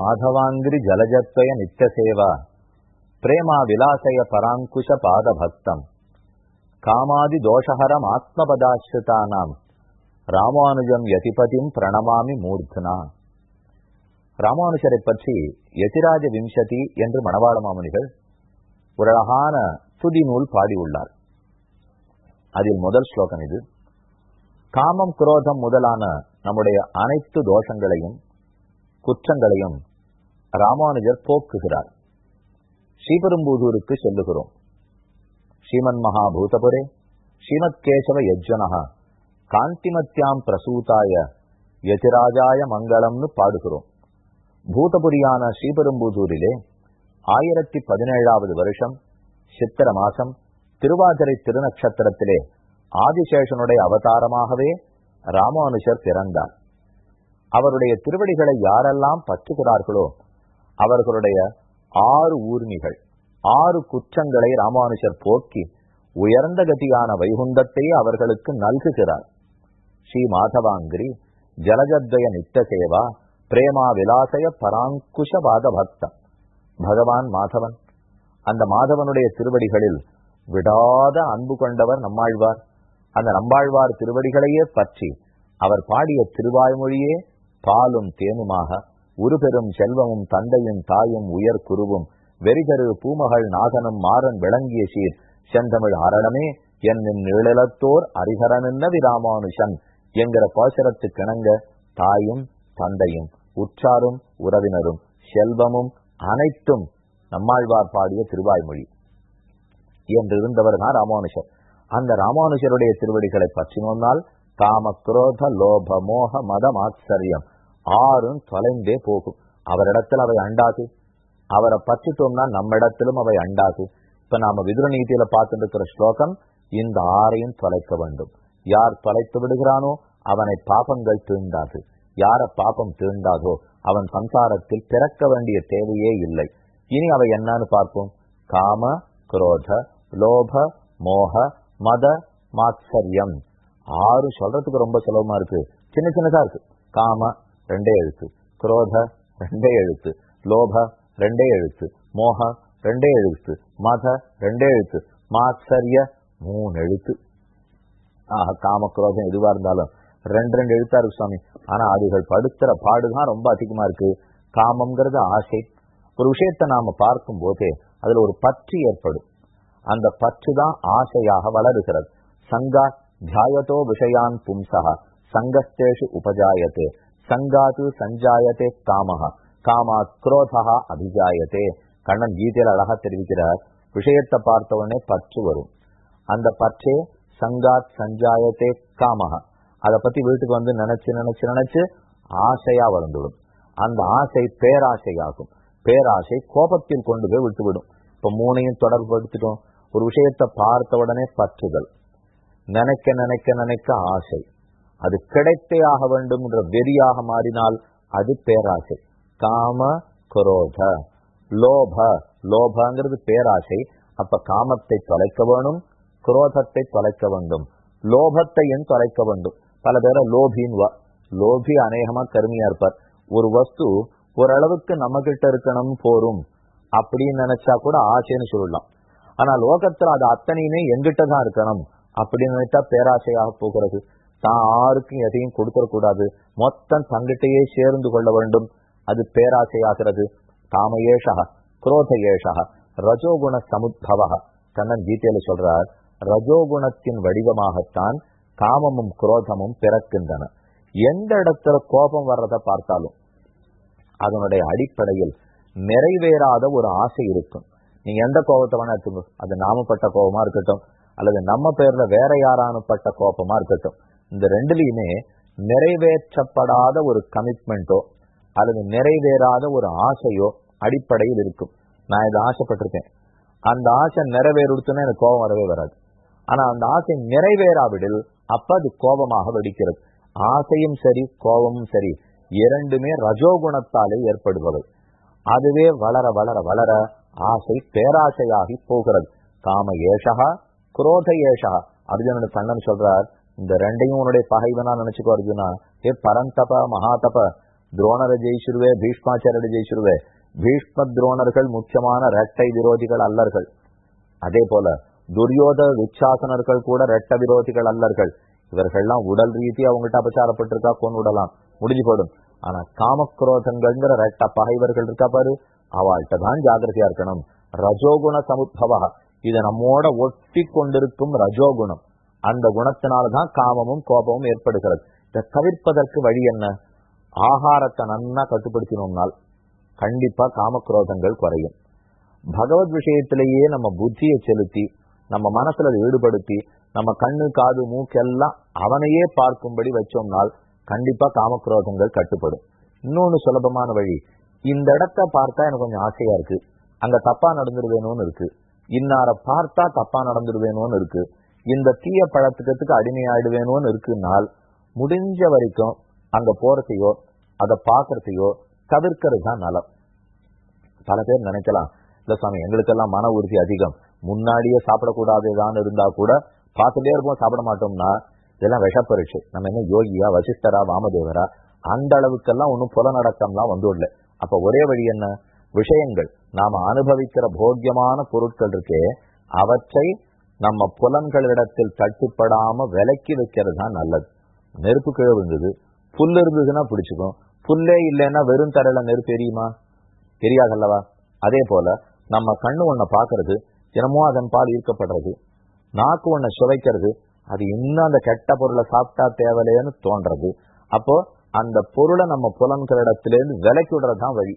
மாதவாங்கிரி ஜலஜத்வய நித்தசேவா பிரேமா விலாசய பராங்குஷ பாதபக்தம் காமாதி தோஷஹரம் ஆத்மபதாஸ்ரிதானாம் ராமானுஜம் யதிபதியும் பிரணமாமி மூர்த்தனா ராமானுஜரை பற்றி எதிராஜ விம்சதி என்று மணவாள மாமுனிகள் ஒரு அழகான துதி நூல் பாடியுள்ளார். அதில் முதல் ஸ்லோகம் இது. காமம் குரோதம் முதலான நம்முடைய அனைத்து தோஷங்களையும் குற்றங்களையும் ராமானுஜர் போக்குகிறார். ஸ்ரீபெரும்புதூருக்கு செல்லுகிறோம். ஸ்ரீமன் மகாபூதபுரே ஸ்ரீமத் கேசவ யஜ்வனகா காந்திமத்தியாம் பிரசூதாய யதிராஜாய மங்களம்னு பாடுகிறோம். பூதபுரியான ஸ்ரீபெரும்புதூரிலே ஆயிரத்தி பதினேழாவது வருஷம் சித்திர மாசம் திருவாதிரை திருநக்ஷத்திரத்திலே ஆதிசேஷனுடைய அவதாரமாகவே ராமானுஷர் பிறந்தார். அவருடைய திருவடிகளை யாரெல்லாம் பற்றுகிறார்களோ அவர்களுடைய ஆறு ஊர்மிகள் ஆறு குற்றங்களை ராமானுஷர் போக்கி உயர்ந்த கதியான வைகுண்டத்தை அவர்களுக்கு நல்குகிறார். ஸ்ரீ மாதவாங்கிரி ஜலஜத்வய நித்த சேவா பிரேமா விலாசய பராங்குஷ பாத பக்தம் பகவான் மாதவன் அந்த மாதவனுடைய திருவடிகளில் விடாத அன்பு கொண்டவர் நம்மாழ்வார். அந்த நம்மாழ்வார் திருவடிகளையே பற்றி அவர் பாடிய திருவாய்மொழியே பாலும் தேனுமாக உருபெரும் செல்வமும் தந்தையும் தாயும் உயர் குருவும் வெறிகரு பூமகள் நாகனும் மாறன் விளங்கிய சீர். செந்தமிழ் அரணமே என்னும் நிழலத்தோர் அரிகரனென்ன விராமானுஷன் என்கிற பாசரத்துக்கிணங்க தாயும் தந்தையும் உற்றாரும் உறவினரும் செல்வமும் அனைத்தும் நம்மாழ்வார் பாடிய திருவாய்மொழி. என்றிருந்தவர் தான் ராமானுஷர். அந்த ராமானுஷருடைய திருவடிகளை பற்றினோம்னால் காம குரோத லோப மோக மதம் ஆச்சரியம் ஆறும் தொலைந்தே போகும். அவரிடத்தில் அவை அண்டாது. அவரை பற்றிட்டோம்னா நம்ம இடத்திலும் அவை அண்டாது. இப்ப நாம விதுர நீதியில பார்த்துட்டு ஸ்லோகம் இந்த ஆறையும் தொலைக்க வேண்டும். யார் தொலைத்து விடுகிறானோ அவனை பாபங்கள் தீண்டாது. யார பாபம் தீண்டாதோ அவன் சம்சாரத்தில் பிறக்க வேண்டிய தேவையே இல்லை. இனி அவை என்னன்னு பார்ப்போம். காம குரோத லோப மோக மத மாத்சரியம். ஆறு சொல்றதுக்கு ரொம்ப சுலபமா இருக்கு. சின்ன சின்னதா இருக்கு. காம ரெண்டே எழுத்து. குரோத ரெண்டே எழுத்து. லோப ரெண்டே எழுத்து. மோக ரெண்டே எழுத்து. மத ரெண்டே எழுத்து. மாத்சரிய மூணு எழுத்து. ஆஹ் காமக்ரோதம் எதுவா இருந்தாலும் ரெண்டு ரெண்டு எழுத்தா இருக்கு சுவாமி. ஆனா அதுகள் படுத்துற பாடுதான் ரொம்ப அதிகமா இருக்கு. காமம்ங்கிறது ஆசை. ஒரு விஷயத்தை நாம பார்க்கும் போதே அதுல ஒரு பற்று ஏற்படும். அந்த பற்று தான் ஆசையாக வளருகிறது. சங்கா தியாயத்தோ விஷயான் பும்சகா சங்கஸ்தேஷு உபஜாயத்தே சங்காத்து சஞ்சாயத்தே காமஹா. காமா குரோதா அபிஜாயத்தே கண்ணன் கீதையில அழகா தெரிவிக்கிறார். விஷயத்தை பார்த்த உடனே பற்று வரும். அந்த பற்றே சங்காத் சஞ்சாயத்தே காமஹா. அதை பத்தி வீட்டுக்கு வந்து நினைச்சு நினைச்சு நினைச்சு ஆசையா வளர்ந்துவிடும். அந்த ஆசை பேராசையாகும். பேராசை கோபத்தில் கொண்டு போய் விட்டுவிடும். இப்ப மூணையும் தொடர்புபடுத்திட்டோம் ஒரு விஷயத்தை பார்த்த உடனே பற்றுதல். நினைக்க நினைக்க நினைக்க ஆசை. அது கிடைத்தே ஆக வேண்டும் என்ற வெறியாக மாறினால் அது பேராசை. காம குரோத. லோப. லோபங்கிறது பேராசை. அப்ப காமத்தை தொலைக்க வேணும் குரோதத்தை தொலைக்க வேண்டும். லோபத்தையும் தொலைக்க வேண்டும். பல பேரை லோபின்வா. லோபி அநேகமா கருமையா இருப்பார். ஒரு வஸ்து ஓரளவுக்கு நம்ம கிட்ட இருக்கணும் போரும். அப்படின்னு நினைச்சா கூட ஆசைன்னு சொல்லலாம். ஆனா லோகத்துல அது அத்தனையுமே எங்கிட்ட தான் இருக்கணும். அப்படின்னு நினைச்சா பேராசையாக போகிறது. தான் யாருக்கும் எதையும் கொடுத்துடக்கூடாது மொத்தம் தங்கிட்டையே சேர்ந்து கொள்ள வேண்டும். அது பேராசையாகிறது. காம ஏஷா குரோத ஏஷா ரஜோகுண சமுத்பவ கண்ணன் கீதையில சொல்றார் ரஜோகுணத்தின் வடிவமாகத்தான் காமமும் குரோதமும் பிறக்கின்றன. எந்த இடத்துல கோபம் வர்றத பார்த்தாலும் அதனுடைய அடிப்படையில் நிறைவேறாத ஒரு ஆசை இருக்கும். நீங்க எந்த கோபத்தை வேணா எடுத்துக்கோ. அது நாமப்பட்ட கோபமா இருக்கட்டும் அல்லது நம்ம பேர்ல வேற யாரானுப்பட்ட கோபமா இருக்கட்டும். இந்த ரெண்டுலையுமே நிறைவேற்றப்படாத ஒரு கமிட்மெண்ட்டோ அல்லது நிறைவேறாத ஒரு ஆசையோ அடிப்படையில் இருக்கும். நான் இதை ஆசைப்பட்டிருக்கேன். அந்த ஆசை நிறைவேறுத்துனா எனக்கு கோபம் வரவே வராது. ஆனா அந்த ஆசை நிறைவேறாவிடில் அப்ப அது கோபமாக வெடிக்கிறது. ஆசையும் சரி கோபமும் சரி இரண்டுமே ரஜோகுணத்தாலே ஏற்படுபவை. அதுவே வளர வளர வளர ஆசை பேராசையாகி போகிறது. காம ஏஷகா குரோத ஏஷா அர்ஜுனோட கண்ணன் சொல்றார் இந்த ரெண்டையும் உன்னுடைய பகைவனா நினைச்சுக்கோ அர்ஜுனா. ஏ பரந்தப மகாதப துரோணரை ஜெயிச்சிருவே பீஷ்மாச்சாரியரை ஜெயிச்சிருவே. பீஷ்ம துரோணர்கள் முக்கியமான இரட்டை விரோதிகள் அல்லர்கள். அதே போல துரியோத விச்சாசனர்கள் கூட ரெட்ட விரோதிகள் அல்லர்கள். இவர்கள்லாம் உடல் ரீதி அவங்ககிட்ட அபச்சாரப்பட்டிருக்கா? கொண்டு விடலாம். முடிஞ்சு போடும் ஆனா காமக்ரோதங்கள்ங்கிற ரெட்ட பகைவர்கள் இருக்கா பாரு? அவள்கிட்ட தான் ஜாகிரதையா இருக்கணும். ரஜோகுண சமுத்பவா இது நம்மோட ஒட்டி கொண்டிருக்கும் ரஜோகுணம். அந்த குணத்தினால்தான் காமமும் கோபமும் ஏற்படுகிறது. இதை தவிர்ப்பதற்கு வழி என்ன? ஆகாரத்தை நன்னா கட்டுப்படுத்தினோம்னால் கண்டிப்பா காமக்ரோதங்கள் குறையும். பகவத் விஷயத்திலேயே நம்ம புத்தியை செலுத்தி நம்ம மனசுல ஈடுபடுத்தி நம்ம கண்ணு காது மூக்கெல்லாம் அவனையே பார்க்கும்படி வச்சோம்னால் கண்டிப்பா காமக்ரோதங்கள் கட்டுப்படும். இன்னொன்னு சுலபமான வழி இந்த இடத்த பார்த்தா எனக்கு கொஞ்சம் ஆசையா இருக்கு. அங்க தப்பா நடந்துருவேணும்னு இருக்கு. இன்னார பார்த்தா தப்பா நடந்துருவேணும்னு இருக்கு. இந்த தீய பழத்துக்கத்துக்கு அடிமையாயிடுவேணும்னு இருக்குனால் முடிஞ்ச வரைக்கும் அங்க போறதையோ அதை பாக்குறதையோ தவிர்க்கிறது தான் நலம். பல பேர் நினைக்கலாம் இல்ல சாமி எங்களுக்கெல்லாம் மன உறுதி அதிகம். முன்னாடியே சாப்பிடக்கூடாதுதான் இருந்தா கூட பார்த்துட்டே இருப்போம் சாப்பிட மாட்டோம்னா இதெல்லாம் விஷப்பரிச்சு நம்ம என்ன யோகியா வசிஷ்டரா வாமதேவரா? அந்த அளவுக்கெல்லாம் ஒன்றும் புலநடக்கம்லாம் வந்துடல. அப்ப ஒரே வழி என்ன? விஷயங்கள். நாம அனுபவிக்கிற போக்கியமான பொருட்கள் இருக்கே அவற்றை நம்ம புலன்களிடத்தில் தட்டுப்படாம விலக்கி வைக்கிறது தான் நல்லது. நெருப்பு கீழே புல் இருந்ததுன்னா பிடிச்சுக்கும் புல்லே இல்லைன்னா வெறும் தரையில நெருப்பு எரியுமா? தெரியாதல்லவா அதே போல நம்ம கண்ணு ஒன்ன பாக்குறது தினமும் அதன் பால் ஈர்க்கப்படுறது நாக்கு ஒன்ன சுவைக்கிறது அது இன்னும் அந்த கெட்ட பொருளை சாப்பிட்டா தேவையில்லைன்னு தோன்றது. அப்போ அந்த பொருளை நம்ம புலன்களிடத்திலேருந்து விலக்கி விடுறதுதான் வழி.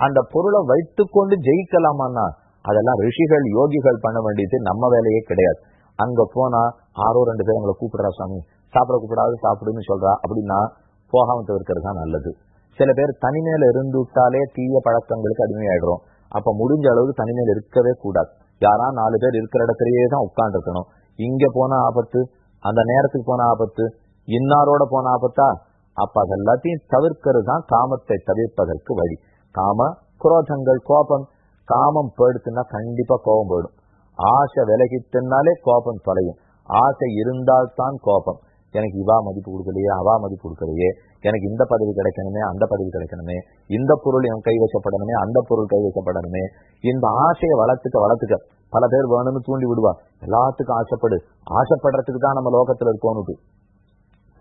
அந்த பொருளை வைத்துக்கொண்டு ஜெயிக்கலாமான்னா அதெல்லாம் ரிஷிகள் யோகிகள் பண்ண வேண்டியது நம்ம வேலையே கிடையாது. அங்க போனா ஆரோ ரெண்டு பேர் உங்களை கூப்பிடுறா சாமி சாப்பிட கூப்பிடாது சாப்பிடுன்னு சொல்றா அப்படின்னா போகாம தவிர்க்கிறது தான் நல்லது. சில பேர் தனிமையில இருந்து விட்டாலே தீய பழக்கங்களுக்கு அடிமையாயிடுறோம். அப்ப முடிஞ்ச அளவுக்கு தனிமையில இருக்கவே கூடாது. யாரா நாலு பேர் இருக்கிற இடத்துலயே தான் உட்காந்துருக்கணும் இங்க போன ஆபத்து அந்த நேரத்துக்கு போன ஆபத்து இன்னாரோட போன ஆபத்தா? அப்ப அதெல்லாத்தையும் தவிர்க்கிறது தான் காமத்தை தவிர்ப்பதற்கு வழி. காம குரோதங்கள் கோபம் காமம் போயிடுச்சுன்னா கண்டிப்பா கோபம் போயிடும். ஆசை விலகிட்டுனாலே கோபம் தொலையும். ஆசை இருந்தால்தான் கோபம். எனக்கு இவா மதிப்பு கொடுக்கலையே அவா மதிப்பு கொடுக்கலையே எனக்கு இந்த பதவி கிடைக்கணுமே அந்த பதவி கிடைக்கணுமே இந்த பொருள் என் கைவசப்படணுமே அந்த பொருள் கைவசப்படணுமே இந்த ஆசையை வளர்த்துக்க வளர்த்துக்க. பல பேர் வேணும்னு தூண்டி விடுவா. எல்லாத்துக்கும் ஆசைப்படு. ஆசைப்படுறதுக்கு தான் நம்ம லோகத்துல இருக்கோன்னு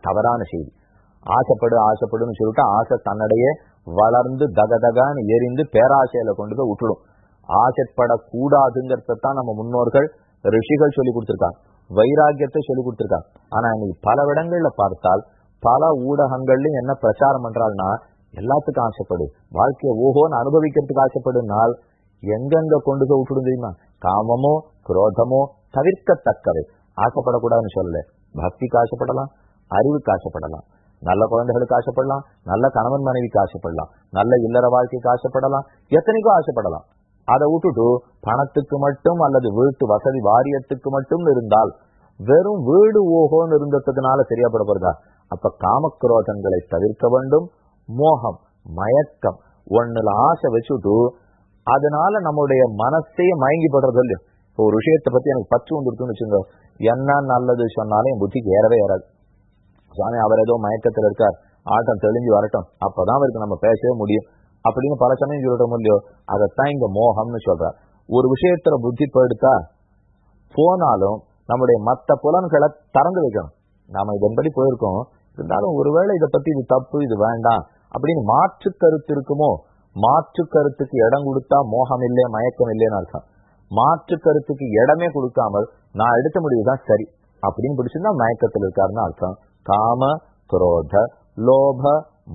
தவறான செய்தி. ஆசைப்படு ஆசைப்படுன்னு சொல்லிட்டு ஆசை தன்னடையே வளர்ந்து தகதகான்னு எரிந்து பேராசையில கொண்டு போய் விட்டுடும். ஆசைப்படக்கூடாதுங்கிறதான் நம்ம முன்னோர்கள் ரிஷிகள் சொல்லி கொடுத்துருக்காங்க. வைராக்கியத்தை சொல்லி கொடுத்துருக்காங்க. ஆனா இன்னைக்கு பல இடங்கள்ல பார்த்தால் பல ஊடகங்கள்லயும் என்ன பிரச்சாரம் பண்றாள்னா எல்லாத்துக்கும் ஆசைப்படு. வாழ்க்கையை ஓஹோன்னு அனுபவிக்கிறதுக்கு ஆசைப்படுனால் எங்கெங்க கொண்டு போய் விட்டுடும் தெரியுமா? காமமோ குரோதமோ தவிர்க்கத்தக்கவை. ஆசைப்படக்கூடாதுன்னு சொல்லல. பக்திக்கு ஆசைப்படலாம் அறிவுக்கு ஆசைப்படலாம். நல்ல குழந்தைகளுக்கு ஆசைப்படலாம் நல்ல கணவன் மனைவிக்கு ஆசைப்படலாம். நல்ல இல்லற வாழ்க்கைக்கு ஆசைப்படலாம் எத்தனைக்கும் ஆசைப்படலாம். அதை விட்டுட்டு பணத்துக்கு மட்டும் அல்லது வீட்டு வசதி வாரியத்துக்கு மட்டும் இருந்தால் வெறும் வீடு ஓகோன்னு இருந்ததுனால சரியாப்பட போறதா அப்ப காமக்ரோதங்களை தவிர்க்க வேண்டும். மோகம் மயக்கம் ஒண்ணுல ஆசை வச்சுட்டு அதனால நம்முடைய மனசையே மயங்கி படுறது இல்லையோ? இப்போ ஒரு விஷயத்தை பத்தி எனக்கு பச்சு வந்துருக்குன்னு வச்சுங்க என்ன நல்லது சொன்னாலும் என் புத்திக்கு ஏறவே ஏறாது. சுவாமி அவர் ஏதோ மயக்கத்தில் இருக்கார். ஆட்டம் தெளிஞ்சு வரட்டும். அப்பதான் அவருக்கு நம்ம பேசவே முடியும். அப்படின்னு பல சமயம் சொல்லிட இல்லையோ அதைத்தான் இங்க மோகம்னு சொல்றார். ஒரு விஷயத்துல புத்திப்படுத்தா போனாலும் நம்முடைய மத்த புலன்களை திறந்து வைக்கணும். நாம இதன்படி போயிருக்கோம். இருந்தாலும் ஒருவேளை இதை பத்தி இது தப்பு இது வேண்டாம் அப்படின்னு மாற்று கருத்து இருக்குமோ? மாற்று கருத்துக்கு இடம் கொடுத்தா மோகம் இல்லை மயக்கம் இல்லைன்னு அர்த்தம். மாற்று கருத்துக்கு இடமே கொடுக்காமல் நான் எடுத்த முடிவுதான் சரி அப்படின்னு பிடிச்சிருந்தா மயக்கத்தில் இருக்காருன்னு அர்த்தம். காம குரோத லோப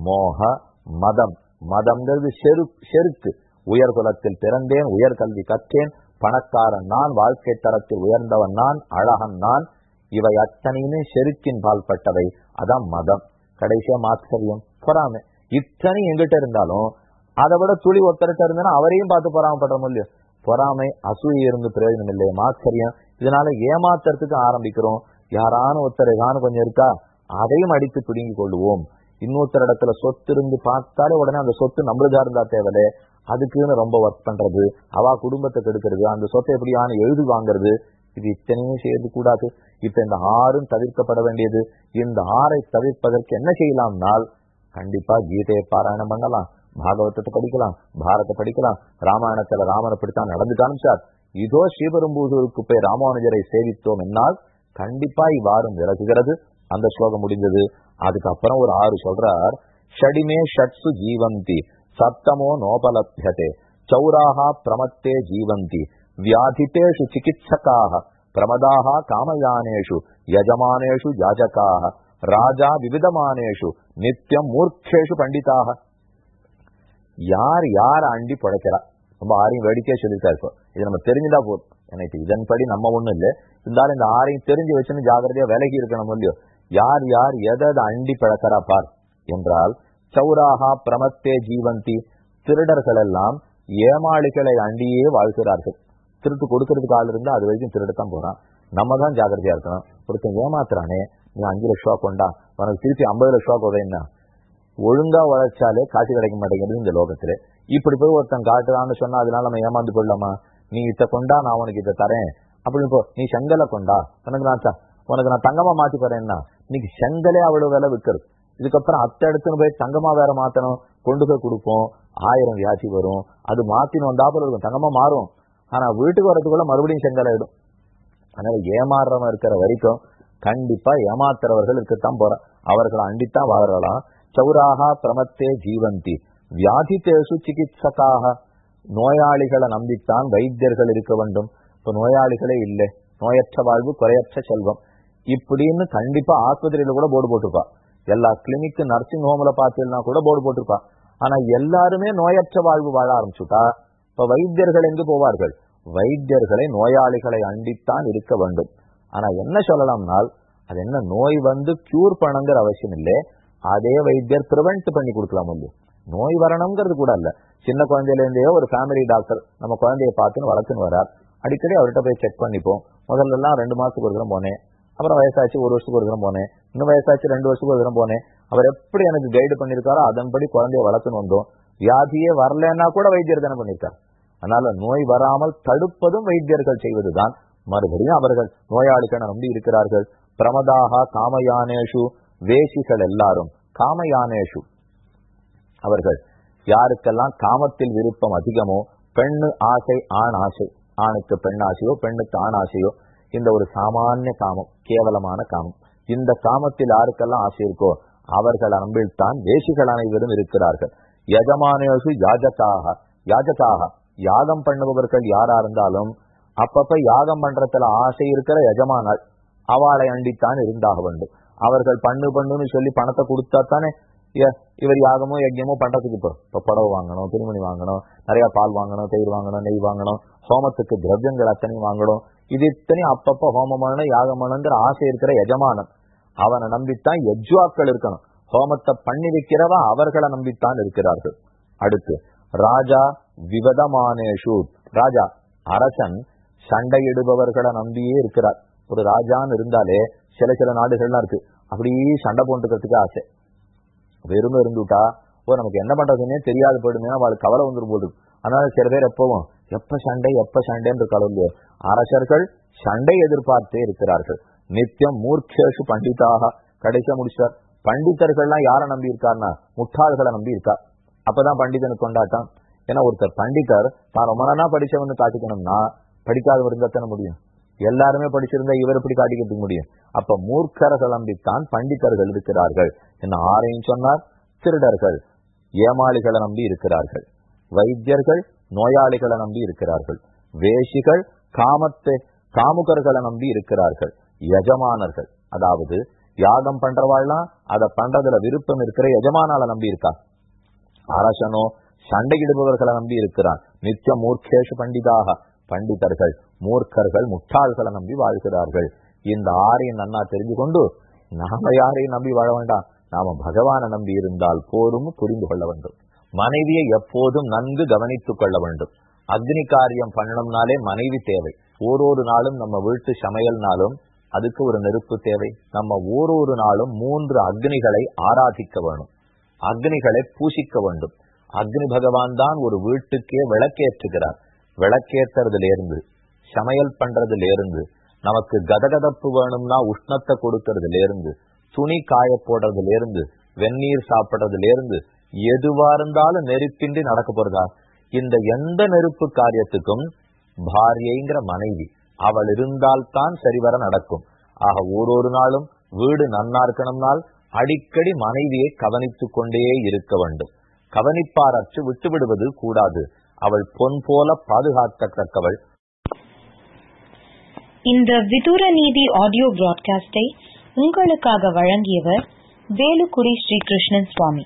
மோக மதம். மதம்ங்கிறது செரு செருக்கு. உயர்குலத்தில் பிறந்தேன் உயர் கல்வி கற்றேன் பணக்காரன் நான் வாழ்க்கை தரத்தில் உயர்ந்தவன் நான் அழகன் நான். இவை அத்தனையுமே செருக்கின் பால்பட்டவை அதான் மதம். கடைசியா மாத்சரியம் பொறாமை. இத்தனை எங்கிட்ட இருந்தாலும் அதை விட துளி ஒருத்தர்கிட்ட இருந்தா அவரையும் பார்த்து பொறாமப்படுற முடியும் பொறாமை அசூயை இருந்து பிரயோஜனம் இல்லை மாத்சரியம் இதனால ஏமாத்துறதுக்கு ஆரம்பிக்கிறோம். யாரான ஒருத்தர் ஏதானு கொஞ்சம் இருக்கா? அதையும் அடித்து பிடுங்கிக் கொள்வோம் இன்னொருத்தர் இடத்துல சொத்து இருந்து பார்த்தாலே உடனே அந்த சொத்து நம்மளுதா இருந்தா தேவையில்லை. அதுக்குன்னு ரொம்ப ஒர்க் பண்றது. அவ குடும்பத்தை கெடுக்கிறது. அந்த சொத்தை எப்படியான எழுதி வாங்குறது. இது இத்தனையும் செய்யறது கூடாது. இப்ப இந்த ஆறும் தவிர்க்கப்பட வேண்டியது. இந்த ஆறை தவிர்ப்பதற்கு என்ன செய்யலாம்னால் கண்டிப்பா கீதையை பாராயணம் பண்ணலாம். பாகவதத்தை படிக்கலாம். பாரத படிக்கலாம். ராமாயணத்துல ராமனை பிடித்தான் நடந்து காமிச்சார். இதோ ஸ்ரீபெரும்பூதூருக்கு போய் ராமானுஜரை சேவித்தோம் என்னால் கண்டிப்பா இவ்வாறும் விலகுகிறது அந்த ஸ்லோகம் முடிஞ்சது அதுக்கப்புறம் ஒரு ஆறு சொல்றார் ஷடிமே ஷட்ஸு ஜீவந்தி சப்தமோ நோபலபியதே சௌராக பிரமத்தே ஜீவந்தி வியாதித்தேஷு சிகிச்சகாக பிரமதாக காமயானேஷு யஜமானேஷு யாஜகாக ராஜா விவிதமானேஷு நித்தியம் மூர்க்கேஷு பண்டிதாக யார் யார் அண்டி பிழைக்கிறா ரொம்ப ஆரையும் வேடிக்கையா சொல்லிட்டா இப்போ. இது நம்ம தெரிஞ்சுதா போதும். எனக்கு இதன்படி நம்ம ஒண்ணும் இல்லை. இருந்தாலும் இந்த ஆரையும் தெரிஞ்சு வச்சுன்னு ஜாகிரதையா விலகி இருக்கணும் இல்லையோ? யார் யார் எதை அண்டி பழக்கிறா பார் என்றால் சௌராகா பிரமத்தே ஜீவந்தி திருடர்கள் எல்லாம் ஏமாளிகளை அண்டியே வாழ்கிறார்கள். திருட்டு கொடுக்கறதுக்கு ஆள் இருந்தா அது வரைக்கும் திருடத்தான் போறான். நம்ம தான் ஜாகிரதையா இருக்கணும். ஒருத்தன் ஏமாத்துறானே நீ அஞ்சு லட்ச ரூபா கொண்டா உனக்கு திருப்பி ஐம்பது லட்ச ரூபா உதவினா ஒழுங்கா உழைச்சாலே காசு கிடைக்க மாட்டேங்கிறது இந்த லோகத்துல. இப்படி போய் ஒருத்தன் காட்டுறான்னு சொன்னா அதனால நம்ம ஏமாந்து கொள்ளலாமா நீ இத்த கொண்டா நான் உனக்கு இதை தரேன். அப்படின்னு போ நீ செங்கலை கொண்டா. உனக்கு நான் உனக்கு நான் தங்கமா மாத்தி தரேன்னா இன்னைக்கு செங்கலே அவ்வளவு விலை விற்கிறது. இதுக்கப்புறம் அத்தை எடுத்துன்னு போய் தங்கமா வேற மாத்தணும் கொண்டு போய் கொடுப்போம் ஆயிரம் வியாதி வரும் அது மாத்தின்னு வந்தாப்புல இருக்கும் தங்கமா மாறும். ஆனா வீட்டுக்கு வர்றதுக்குள்ள மறுபடியும் செங்கல் ஆயிடும். அதனால ஏமாறுறவன் இருக்கிற வரைக்கும் கண்டிப்பா ஏமாத்துறவர்கள் இருக்கத்தான் போற அவர்களை அண்டித்தான் வாழலாம். சௌராகா பிரமத்தே ஜீவந்தி. வியாதித்தேசு சிகிச்சக்காக நோயாளிகளை நம்பித்தான் வைத்தியர்கள் இருக்க வேண்டும். இப்ப நோயாளிகளே இல்லை. நோயற்ற வாழ்வு குறையற்ற செல்வம். இப்படின்னு கண்டிப்பா ஆஸ்பத்திரியில கூட போர்டு போட்டிருப்பா. எல்லா கிளினிக் நர்சிங் ஹோம்ல பார்த்தீங்கன்னா கூட போர்டு போட்டிருப்பா. ஆனா எல்லாருமே நோயற்ற வாழ்வு வாழ ஆரம்பிச்சுட்டா. இப்ப வைத்தியர்கள் எங்கு போவார்கள்? வைத்தியர்களை நோயாளிகளை அண்டித்தான் இருக்க வேண்டும். ஆனா என்ன சொல்லலாம்னால் அது என்ன நோய் வந்து கியூர் பண்ணுங்கிற அவசியம் இல்லை. அதே வைத்தியர் ப்ரிவென்ட் பண்ணி கொடுக்கலாம் இல்லையோ நோய் வரணுங்கிறது கூட இல்ல. சின்ன குழந்தையில இருந்தே ஒரு ஃபேமிலி டாக்டர் நம்ம குழந்தைய பார்த்துன்னு வளர்த்துன்னு வரார். அடிக்கடி அவர்கிட்ட போய் செக் பண்ணிப்போம். முதல்ல எல்லாம் ரெண்டு மாசத்துக்கு ஒரு தினம் போனேன். அப்புறம் வயசாச்சு ஒரு வருஷத்துக்கு ஒரு தினம் போனேன். இன்னும் வயசாச்சு ரெண்டு வருஷத்துக்கு ஒரு தினம் போனேன். அவர் எப்படி எனக்கு கைடு பண்ணியிருக்காரோ அதன்படி குழந்தைய வளர்த்துன்னு வந்தோம். வியாதியே வரலன்னா கூட வைத்தியர் தானே பண்ணிருக்கார் அதனால நோய் வராமல் தடுப்பதும் வைத்தியர்கள் செய்வதுதான். மறுபடியும் அவர்கள் நோயாளிகள் நம்பி இருக்கிறார்கள். பிரமதாக காமயானேஷு வேசிகள் எல்லாரும். காமயானேஷு. அவர்கள் யாருக்கெல்லாம் காமத்தில் விருப்பம் அதிகமோ பெண்ணு ஆசை ஆண் ஆசை. ஆணுக்கு பெண் ஆசையோ பெண்ணுக்கு ஆண் ஆசையோ இந்த ஒரு சாமானிய காமம் கேவலமான காமம். இந்த காமத்தில் யாருக்கெல்லாம் ஆசை இருக்கோ அவர்கள் அன்பில் தான் வேசிகள் அனைவரும் இருக்கிறார்கள். யஜமானோசு யாஜக்காக யாஜக்காக யாகம் பண்ணுபவர்கள் யாரா இருந்தாலும் அப்பப்ப யாகம் பண்றதுல ஆசை இருக்கிற எஜமானால் அவளை அண்டித்தான் இருந்தாக வேண்டும். அவர்கள் பண்ணு பண்ணுன்னு சொல்லி பணத்தை கொடுத்தா தானே இவர் யாகமோ யஜ்யமோ பண்றதுக்கு இப்போ இப்போ புடவை வாங்கணும் துணிமணி வாங்கணும் நிறைய பால் வாங்கணும் தயிர் வாங்கணும் நெய் வாங்கணும் சோமத்துக்கு திரவியங்கள் அத்தனையும் வாங்கணும். இது இத்தனை அப்பப்ப ஹோமமான யாகமானங்கிற ஆசை இருக்கிற எஜமானன். அவனை நம்பித்தான் யஜ்வாக்கள் இருக்கணும். ஹோமத்தை பண்ணி வைக்கிறவா அவர்களை நம்பித்தான் இருக்கிறார்கள். அடுத்து ராஜா விவதமானேஷு. ராஜா அரசன் சண்டையிடுபவர்களை நம்பியே இருக்கிறார். ஒரு ராஜான்னு இருந்தாலே சில சில நாடுகள்லாம் இருக்கு. அப்படியே சண்டை போட்டுக்கிறதுக்கு ஆசை. வெறுமை இருந்துட்டா ஓ நமக்கு என்ன பண்றதுன்னே தெரியாது போயிடுமே அவளுக்கு கவலை வந்துடும் போது. அதனால சில பேர் எப்பவும் எப்ப சண்டை எப்ப சண்டைன்னு கலந்து அரசர்கள் சண்டை எதிர்பார்த்தே இருக்கிறார்கள். நித்தியம் மூர்க்கேஷு பண்டிதாக. கடைசியா முடிச்சார். பண்டிதர்கள்லாம் யாரை நம்பி இருக்காருன்னா? முட்டாள்களை நம்பி இருக்கா? அப்பதான் பண்டிதனுக்கு கொண்டாட்டம் ஏன்னா ஒருத்தர் பண்டிதர் தான் ரொம்ப நாளா படிச்சவன்னு காட்டிக்கணும்னா படிக்காதவர் இருந்தா தானே முடியும். எல்லாருமே படிச்சிருந்தா இவர் எப்படி காட்டிக்கிறதுக்கு முடியும்? அப்ப மூர்க்கர்கள் நம்பித்தான் பண்டிதர்கள் இருக்கிறார்கள். என்ன ஆரையும் சொன்னார்? திருடர்கள் ஏமாளிகளை நம்பி இருக்கிறார்கள். வைத்தியர்கள் நோயாளிகளை நம்பி இருக்கிறார்கள். வேஷிகள் காமத்தை காமுகர்களை நம்பி இருக்கிறார்கள். எஜமானர்கள் அதாவது யாகம் பண்றவாள்லாம் அதை பண்றதுல விருப்பம் இருக்கிற எஜமானால நம்பி இருக்கா? அரசனோ சண்டையிடுபவர்களை நம்பி இருக்கிறான். நித்திய மூர்க்கேஷு பண்டிதாக பண்டிதர்கள் மூர்க்கர்கள் முட்டாள்களை நம்பி வாழ்கிறார்கள். இந்த ஆறையும் நன்னா தெரிஞ்சு கொண்டு நாம யாரையும் நம்பி வாழ வேண்டாம். நாம பகவானை நம்பி இருந்தால் போரும் புரிந்து கொள்ள வேண்டும். மனைவியை எப்போதும் நன்கு கவனித்துக் கொள்ள வேண்டும். அக்னி காரியம் பண்ணணும்னாலே மனைவி தேவை. ஓரொரு நாளும் நம்ம வீட்டு சமையல்னாலும் அதுக்கு ஒரு நெருப்பு தேவை. நம்ம ஓரொரு நாளும் மூன்று அக்னிகளை ஆராதிக்க வேணும். அக்னிகளை பூசிக்க வேண்டும். அக்னி பகவான் தான் ஒரு வீட்டுக்கே விளக்கேற்றுகிறார். விளக்கேற்றுறதுல இருந்து சமையல் பண்றதுல இருந்து நமக்கு கதகதப்பு வேணும்னா உஷ்ணத்தை கொடுக்கறதுல இருந்து துணி காய போடுறதுல இருந்து வெந்நீர் சாப்பிடுறதுல இருந்து எதுவா இருந்தாலும் நெருப்பின்றி நடக்க போறதா? இந்த எந்த நெருப்பு காரியத்துக்கும் பாரியைங்கிற மனைவி அவள் இருந்தால்தான் சரிவர நடக்கும். ஆக ஒரு நாளும் வீடு நன்னா இருக்கணும்னால் அடிக்கடி மனைவியை கவனித்துக் கொண்டே இருக்க வேண்டும். கவனிப்பாரற்று விட்டு விடுவது கூடாது. அவள் பொன் போல பாதுகாக்கத்தக்கவள். இந்த விதூர நீதி ஆடியோ பிராட்காஸ்டை உங்களுக்காக வழங்கியவர் வேலுக்குடி ஸ்ரீகிருஷ்ணன் சுவாமி.